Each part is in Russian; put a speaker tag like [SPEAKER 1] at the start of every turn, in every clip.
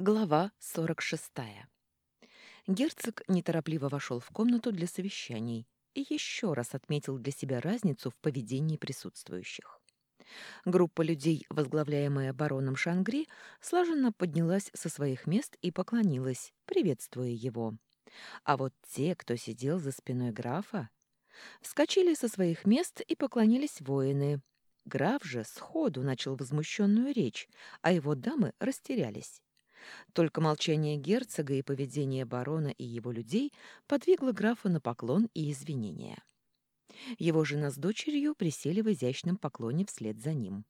[SPEAKER 1] Глава 46. Герцог неторопливо вошел в комнату для совещаний и еще раз отметил для себя разницу в поведении присутствующих. Группа людей, возглавляемая бароном Шангри, слаженно поднялась со своих мест и поклонилась, приветствуя его. А вот те, кто сидел за спиной графа, вскочили со своих мест и поклонились воины. Граф же сходу начал возмущенную речь, а его дамы растерялись. Только молчание герцога и поведение барона и его людей подвигло графа на поклон и извинения. Его жена с дочерью присели в изящном поклоне вслед за ним.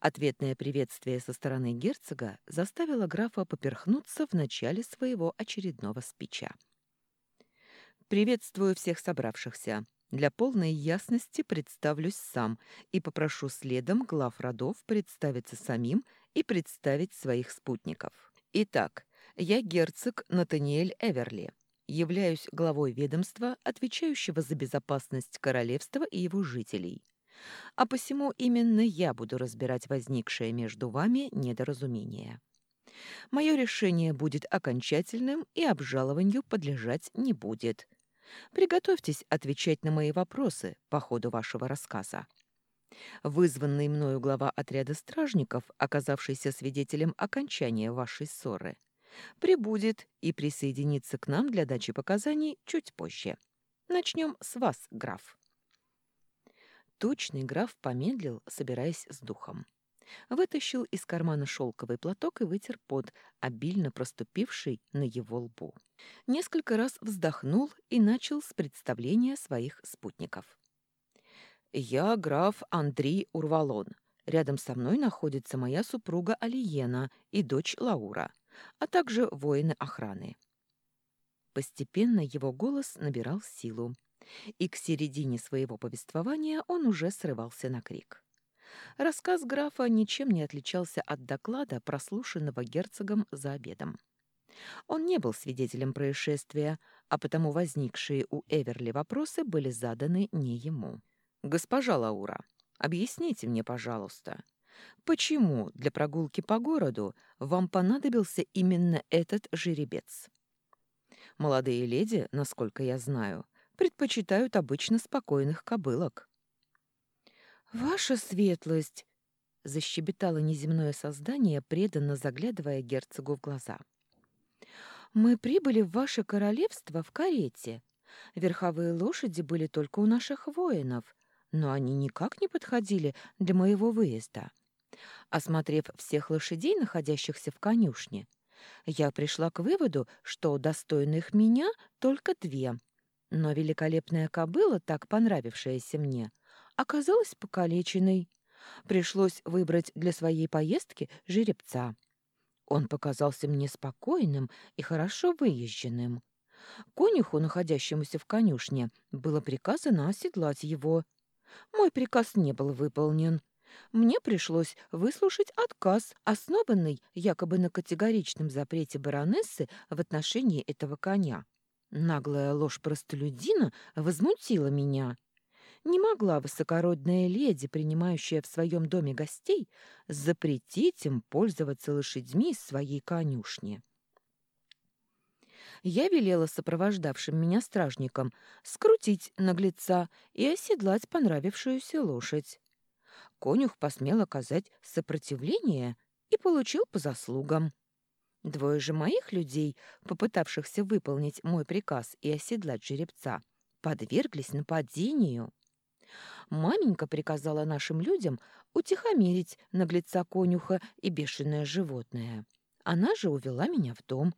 [SPEAKER 1] Ответное приветствие со стороны герцога заставило графа поперхнуться в начале своего очередного спича. «Приветствую всех собравшихся. Для полной ясности представлюсь сам и попрошу следом глав родов представиться самим и представить своих спутников. Итак, я герцог Натаниэль Эверли. Являюсь главой ведомства, отвечающего за безопасность королевства и его жителей. А посему именно я буду разбирать возникшее между вами недоразумение. Мое решение будет окончательным и обжалованию подлежать не будет. Приготовьтесь отвечать на мои вопросы по ходу вашего рассказа. Вызванный мною глава отряда стражников, оказавшийся свидетелем окончания вашей ссоры, прибудет и присоединится к нам для дачи показаний чуть позже. Начнем с вас, граф. Тучный граф помедлил, собираясь с духом. Вытащил из кармана шелковый платок и вытер пот, обильно проступивший на его лбу. Несколько раз вздохнул и начал с представления своих спутников. «Я граф Андрей Урвалон. Рядом со мной находится моя супруга Алиена и дочь Лаура, а также воины охраны». Постепенно его голос набирал силу, и к середине своего повествования он уже срывался на крик. Рассказ графа ничем не отличался от доклада, прослушанного герцогом за обедом. Он не был свидетелем происшествия, а потому возникшие у Эверли вопросы были заданы не ему. «Госпожа Лаура, объясните мне, пожалуйста, почему для прогулки по городу вам понадобился именно этот жеребец? Молодые леди, насколько я знаю, предпочитают обычно спокойных кобылок». «Ваша светлость!» — защебетало неземное создание, преданно заглядывая герцогу в глаза. «Мы прибыли в ваше королевство в карете. Верховые лошади были только у наших воинов, но они никак не подходили для моего выезда. Осмотрев всех лошадей, находящихся в конюшне, я пришла к выводу, что достойных меня только две. Но великолепная кобыла, так понравившаяся мне, оказалась покалеченной. Пришлось выбрать для своей поездки жеребца. Он показался мне спокойным и хорошо выезженным. Конюху, находящемуся в конюшне, было приказано оседлать его. Мой приказ не был выполнен. Мне пришлось выслушать отказ, основанный якобы на категоричном запрете баронессы в отношении этого коня. Наглая ложь простолюдина возмутила меня. Не могла высокородная леди, принимающая в своем доме гостей, запретить им пользоваться лошадьми из своей конюшни. Я велела сопровождавшим меня стражникам скрутить наглеца и оседлать понравившуюся лошадь. Конюх посмел оказать сопротивление и получил по заслугам. Двое же моих людей, попытавшихся выполнить мой приказ и оседлать жеребца, подверглись нападению. Маменька приказала нашим людям утихомирить наглеца конюха и бешеное животное. Она же увела меня в дом.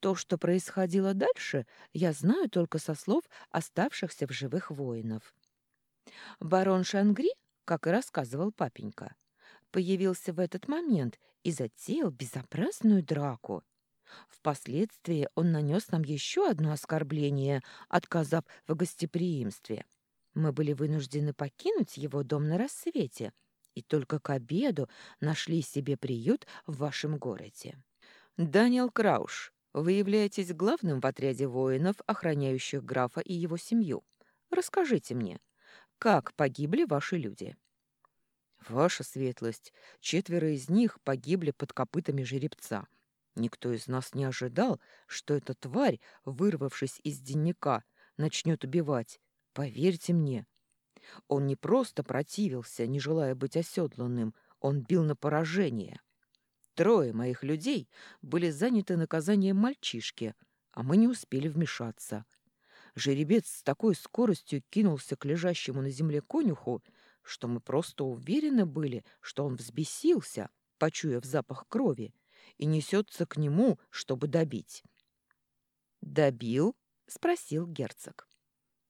[SPEAKER 1] То, что происходило дальше, я знаю только со слов оставшихся в живых воинов. Барон Шангри, как и рассказывал папенька, появился в этот момент и затеял безобразную драку. Впоследствии он нанес нам еще одно оскорбление, отказав в гостеприимстве. Мы были вынуждены покинуть его дом на рассвете и только к обеду нашли себе приют в вашем городе. Даниэл Крауш, вы являетесь главным в отряде воинов, охраняющих графа и его семью. Расскажите мне, как погибли ваши люди?» «Ваша светлость, четверо из них погибли под копытами жеребца. Никто из нас не ожидал, что эта тварь, вырвавшись из денника, начнет убивать. Поверьте мне. Он не просто противился, не желая быть оседланным, он бил на поражение. Трое моих людей были заняты наказанием мальчишки, а мы не успели вмешаться. Жеребец с такой скоростью кинулся к лежащему на земле конюху, что мы просто уверены были, что он взбесился, почуяв запах крови, и несется к нему, чтобы добить. «Добил?» — спросил герцог.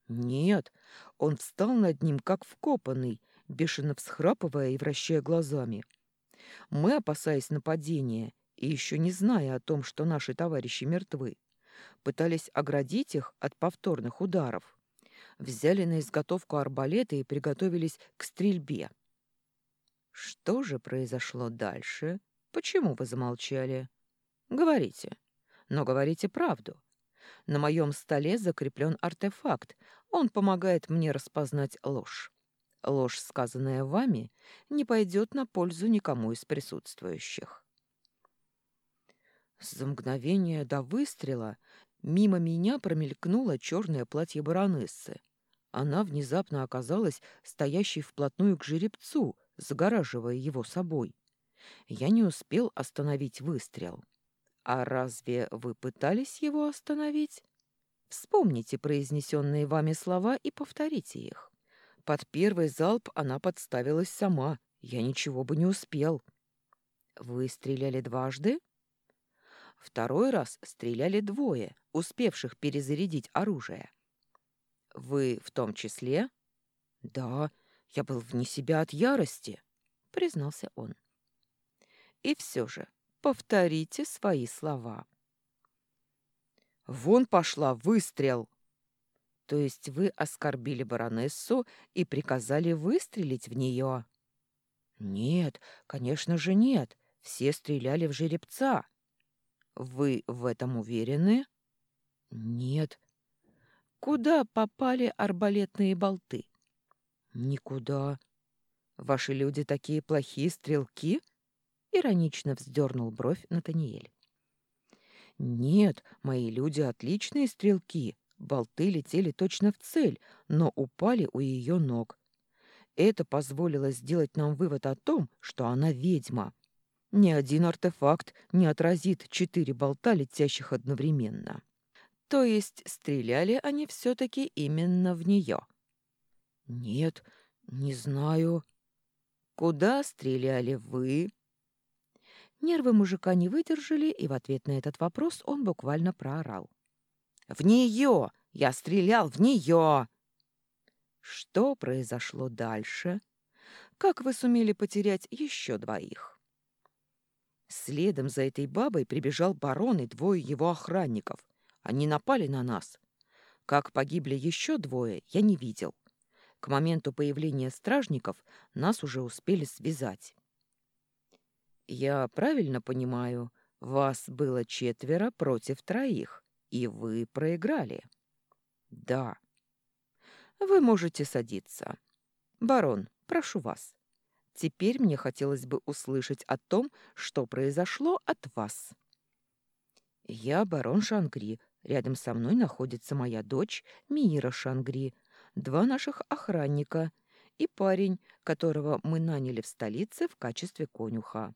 [SPEAKER 1] «Нет, он встал над ним, как вкопанный, бешено всхрапывая и вращая глазами. Мы, опасаясь нападения и еще не зная о том, что наши товарищи мертвы, пытались оградить их от повторных ударов. Взяли на изготовку арбалеты и приготовились к стрельбе. Что же произошло дальше? Почему вы замолчали? Говорите. Но говорите правду. На моем столе закреплен артефакт. Он помогает мне распознать ложь. Ложь, сказанная вами, не пойдет на пользу никому из присутствующих. За мгновение до выстрела мимо меня промелькнуло черное платье баронессы. Она внезапно оказалась стоящей вплотную к жеребцу, загораживая его собой. Я не успел остановить выстрел. А разве вы пытались его остановить? Вспомните произнесенные вами слова и повторите их. Под первый залп она подставилась сама. Я ничего бы не успел. Вы стреляли дважды? Второй раз стреляли двое, успевших перезарядить оружие. Вы в том числе? Да, я был вне себя от ярости, признался он. И все же повторите свои слова. Вон пошла выстрел. То есть вы оскорбили баронессу и приказали выстрелить в нее? Нет, конечно же нет. Все стреляли в жеребца. Вы в этом уверены? Нет. Куда попали арбалетные болты? Никуда. Ваши люди такие плохие стрелки? Иронично вздернул бровь Натаниэль. Нет, мои люди отличные стрелки. Болты летели точно в цель, но упали у ее ног. Это позволило сделать нам вывод о том, что она ведьма. Ни один артефакт не отразит четыре болта, летящих одновременно. То есть стреляли они все-таки именно в нее? Нет, не знаю. Куда стреляли вы? Нервы мужика не выдержали, и в ответ на этот вопрос он буквально проорал. «В нее! Я стрелял в нее!» Что произошло дальше? Как вы сумели потерять еще двоих? Следом за этой бабой прибежал барон и двое его охранников. Они напали на нас. Как погибли еще двое, я не видел. К моменту появления стражников нас уже успели связать. «Я правильно понимаю, вас было четверо против троих, и вы проиграли?» «Да». «Вы можете садиться. Барон, прошу вас. Теперь мне хотелось бы услышать о том, что произошло от вас». «Я барон Шангри. Рядом со мной находится моя дочь Мира Шангри, два наших охранника и парень, которого мы наняли в столице в качестве конюха.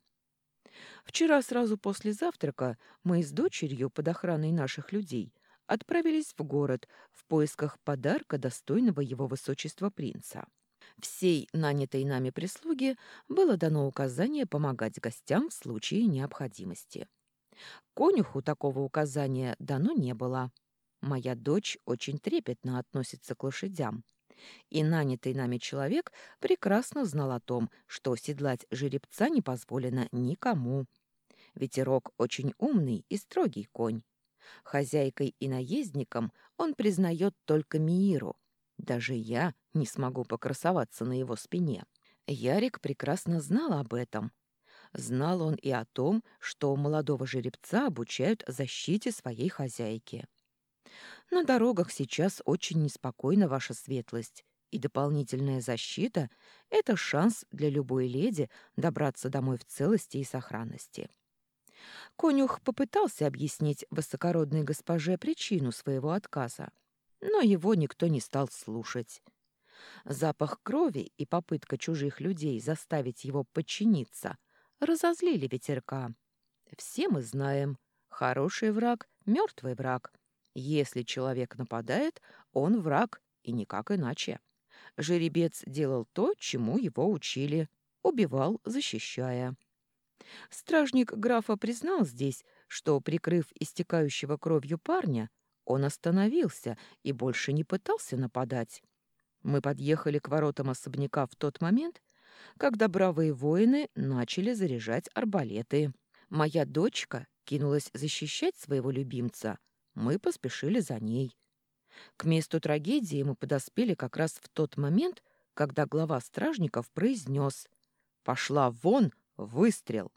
[SPEAKER 1] Вчера сразу после завтрака мы с дочерью под охраной наших людей отправились в город в поисках подарка достойного его высочества принца. Всей нанятой нами прислуге было дано указание помогать гостям в случае необходимости. Конюху такого указания дано не было. Моя дочь очень трепетно относится к лошадям, и нанятый нами человек прекрасно знал о том, что седлать жеребца не позволено никому. Ветерок очень умный и строгий конь. Хозяйкой и наездником он признает только Мииру. Даже я не смогу покрасоваться на его спине. Ярик прекрасно знал об этом. Знал он и о том, что молодого жеребца обучают защите своей хозяйки. На дорогах сейчас очень неспокойно, ваша светлость, и дополнительная защита — это шанс для любой леди добраться домой в целости и сохранности. Конюх попытался объяснить высокородной госпоже причину своего отказа, но его никто не стал слушать. Запах крови и попытка чужих людей заставить его подчиниться разозлили ветерка. Все мы знаем, хороший враг — мертвый враг. Если человек нападает, он враг, и никак иначе. Жеребец делал то, чему его учили, убивал, защищая. Стражник графа признал здесь, что, прикрыв истекающего кровью парня, он остановился и больше не пытался нападать. Мы подъехали к воротам особняка в тот момент, когда бравые воины начали заряжать арбалеты. Моя дочка кинулась защищать своего любимца. Мы поспешили за ней. К месту трагедии мы подоспели как раз в тот момент, когда глава стражников произнес «Пошла вон, выстрел!».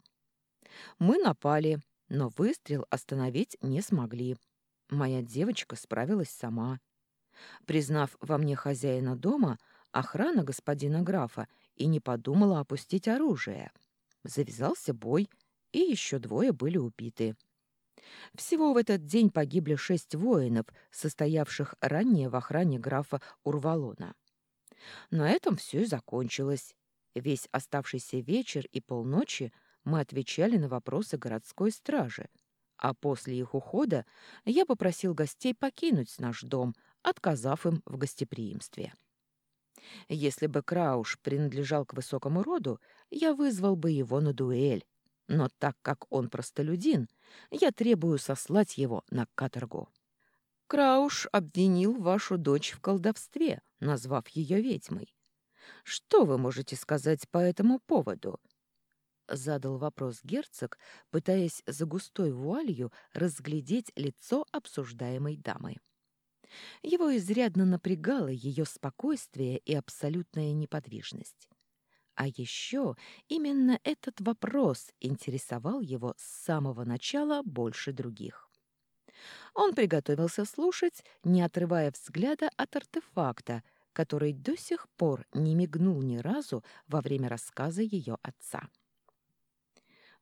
[SPEAKER 1] Мы напали, но выстрел остановить не смогли. Моя девочка справилась сама. Признав во мне хозяина дома, охрана господина графа и не подумала опустить оружие. Завязался бой, и еще двое были убиты. Всего в этот день погибли шесть воинов, состоявших ранее в охране графа Урвалона. На этом все и закончилось. Весь оставшийся вечер и полночи мы отвечали на вопросы городской стражи, а после их ухода я попросил гостей покинуть наш дом, отказав им в гостеприимстве. Если бы Крауш принадлежал к высокому роду, я вызвал бы его на дуэль, но так как он простолюдин, я требую сослать его на каторгу. Крауш обвинил вашу дочь в колдовстве, назвав ее ведьмой. Что вы можете сказать по этому поводу? Задал вопрос герцог, пытаясь за густой вуалью разглядеть лицо обсуждаемой дамы. Его изрядно напрягало ее спокойствие и абсолютная неподвижность. А еще именно этот вопрос интересовал его с самого начала больше других. Он приготовился слушать, не отрывая взгляда от артефакта, который до сих пор не мигнул ни разу во время рассказа ее отца.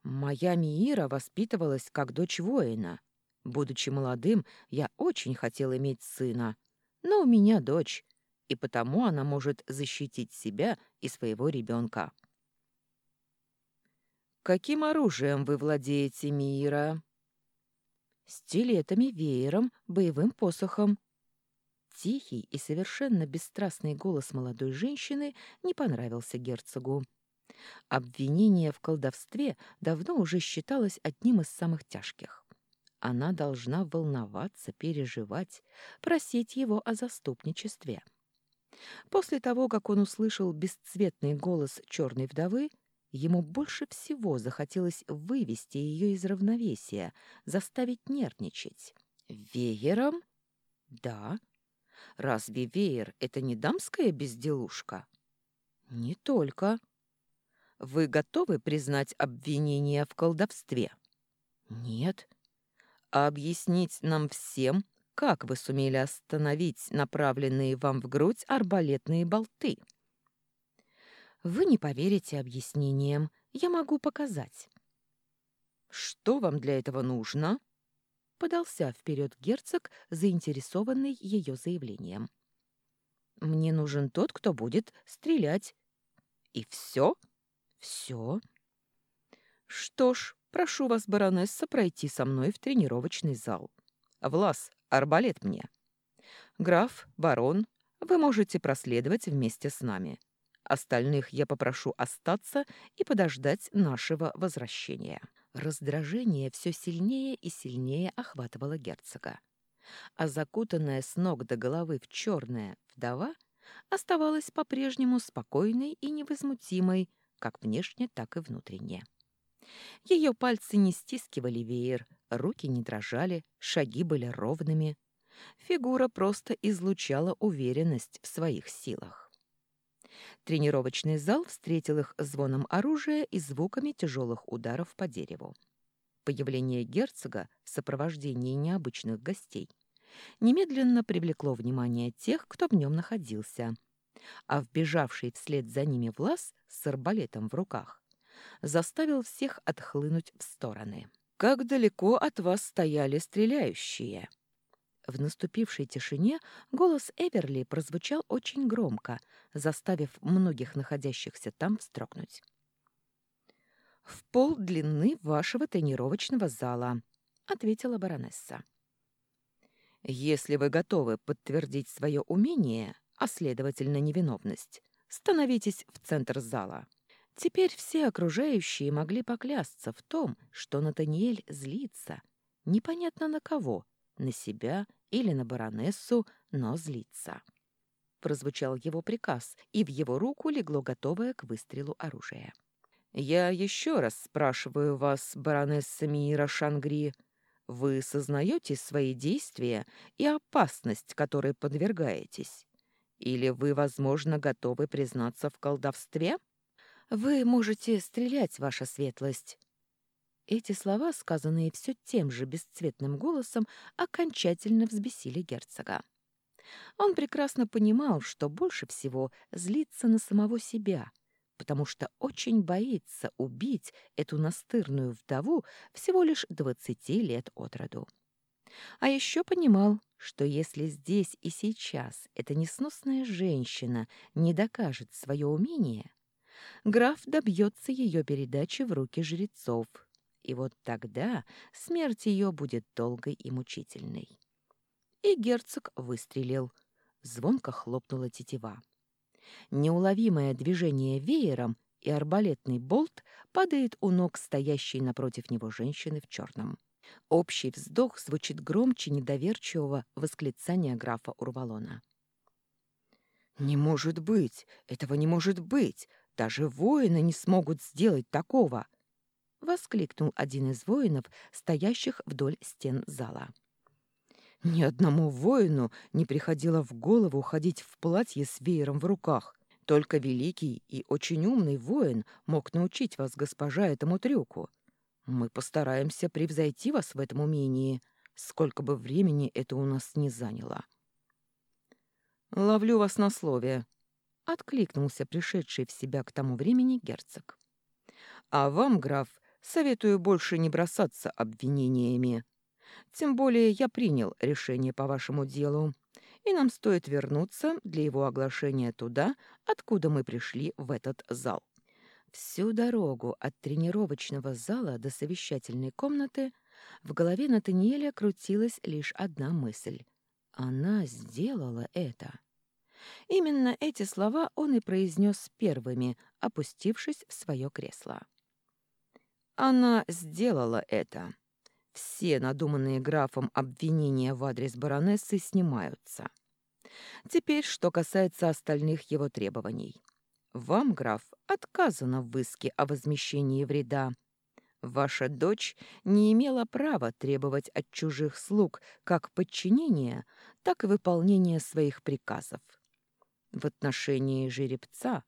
[SPEAKER 1] «Моя Миира воспитывалась как дочь воина. Будучи молодым, я очень хотел иметь сына, но у меня дочь, и потому она может защитить себя и своего ребенка. «Каким оружием вы владеете, Мира?» «Стилетами, веером, боевым посохом». Тихий и совершенно бесстрастный голос молодой женщины не понравился герцогу. Обвинение в колдовстве давно уже считалось одним из самых тяжких. Она должна волноваться, переживать, просить его о заступничестве. После того, как он услышал бесцветный голос черной вдовы, ему больше всего захотелось вывести ее из равновесия, заставить нервничать. «Веером?» «Да». «Разве веер — это не дамская безделушка?» «Не только». «Вы готовы признать обвинение в колдовстве?» «Нет». «А объяснить нам всем, как вы сумели остановить направленные вам в грудь арбалетные болты? Вы не поверите объяснениям. Я могу показать. Что вам для этого нужно? Подался вперед герцог, заинтересованный ее заявлением. Мне нужен тот, кто будет стрелять. И все? Все. Что ж, прошу вас, баронесса, пройти со мной в тренировочный зал. Влас, арбалет мне. Граф, барон, вы можете проследовать вместе с нами. Остальных я попрошу остаться и подождать нашего возвращения». Раздражение все сильнее и сильнее охватывало герцога. А закутанная с ног до головы в черное вдова оставалась по-прежнему спокойной и невозмутимой, как внешне, так и внутренне. Ее пальцы не стискивали веер, руки не дрожали, шаги были ровными. Фигура просто излучала уверенность в своих силах. Тренировочный зал встретил их звоном оружия и звуками тяжелых ударов по дереву. Появление герцога в сопровождении необычных гостей немедленно привлекло внимание тех, кто в нем находился, а вбежавший вслед за ними Влас с арбалетом в руках заставил всех отхлынуть в стороны. Как далеко от вас стояли стреляющие?» В наступившей тишине голос Эверли прозвучал очень громко, заставив многих находящихся там вздрогнуть. «В пол длины вашего тренировочного зала», — ответила баронесса. «Если вы готовы подтвердить свое умение, а следовательно невиновность, становитесь в центр зала». Теперь все окружающие могли поклясться в том, что Натаниэль злится. Непонятно на кого, на себя или на баронессу, но злится. Прозвучал его приказ, и в его руку легло готовое к выстрелу оружие. «Я еще раз спрашиваю вас, баронесса Мира Шангри, вы сознаете свои действия и опасность, которой подвергаетесь? Или вы, возможно, готовы признаться в колдовстве?» «Вы можете стрелять, ваша светлость». Эти слова, сказанные все тем же бесцветным голосом, окончательно взбесили герцога. Он прекрасно понимал, что больше всего злится на самого себя, потому что очень боится убить эту настырную вдову всего лишь двадцати лет от роду. А еще понимал, что если здесь и сейчас эта несносная женщина не докажет свое умение, граф добьется ее передачи в руки жрецов, и вот тогда смерть ее будет долгой и мучительной. И герцог выстрелил. Звонко хлопнула тетива. Неуловимое движение веером, и арбалетный болт падает у ног стоящей напротив него женщины в черном. Общий вздох звучит громче недоверчивого восклицания графа Урвалона. «Не может быть! Этого не может быть! Даже воины не смогут сделать такого!» — воскликнул один из воинов, стоящих вдоль стен зала. Ни одному воину не приходило в голову ходить в платье с веером в руках. Только великий и очень умный воин мог научить вас, госпожа, этому трюку. Мы постараемся превзойти вас в этом умении, сколько бы времени это у нас не заняло. Ловлю вас на слове, откликнулся пришедший в себя к тому времени герцог. А вам, граф, советую больше не бросаться обвинениями. Тем более я принял решение по вашему делу, и нам стоит вернуться для его оглашения туда, откуда мы пришли в этот зал. Всю дорогу от тренировочного зала до совещательной комнаты в голове Натаниэля крутилась лишь одна мысль. Она сделала это. Именно эти слова он и произнес первыми, опустившись в свое кресло. Она сделала это. Все надуманные графом обвинения в адрес баронессы снимаются. Теперь, что касается остальных его требований. Вам, граф, отказано в иске о возмещении вреда. Ваша дочь не имела права требовать от чужих слуг как подчинения, так и выполнения своих приказов в отношении жеребца.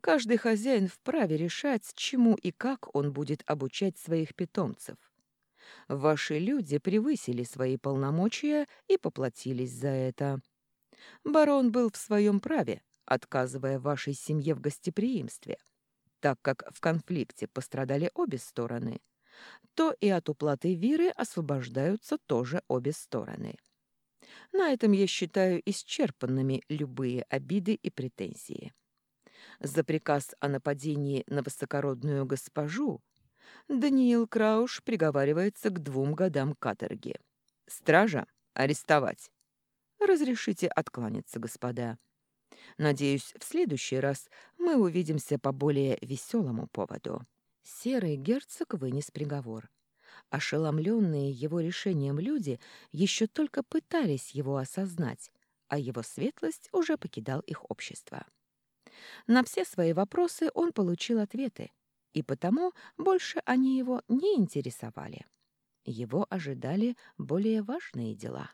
[SPEAKER 1] Каждый хозяин вправе решать, чему и как он будет обучать своих питомцев. Ваши люди превысили свои полномочия и поплатились за это. Барон был в своем праве, отказывая вашей семье в гостеприимстве, так как в конфликте пострадали обе стороны, то и от уплаты виры освобождаются тоже обе стороны. На этом я считаю исчерпанными любые обиды и претензии. За приказ о нападении на высокородную госпожу Даниил Крауш приговаривается к двум годам каторги. Стража — арестовать. Разрешите откланяться, господа. Надеюсь, в следующий раз мы увидимся по более веселому поводу. Серый герцог вынес приговор. Ошеломленные его решением люди еще только пытались его осознать, а его светлость уже покидал их общество. На все свои вопросы он получил ответы, и потому больше они его не интересовали. Его ожидали более важные дела.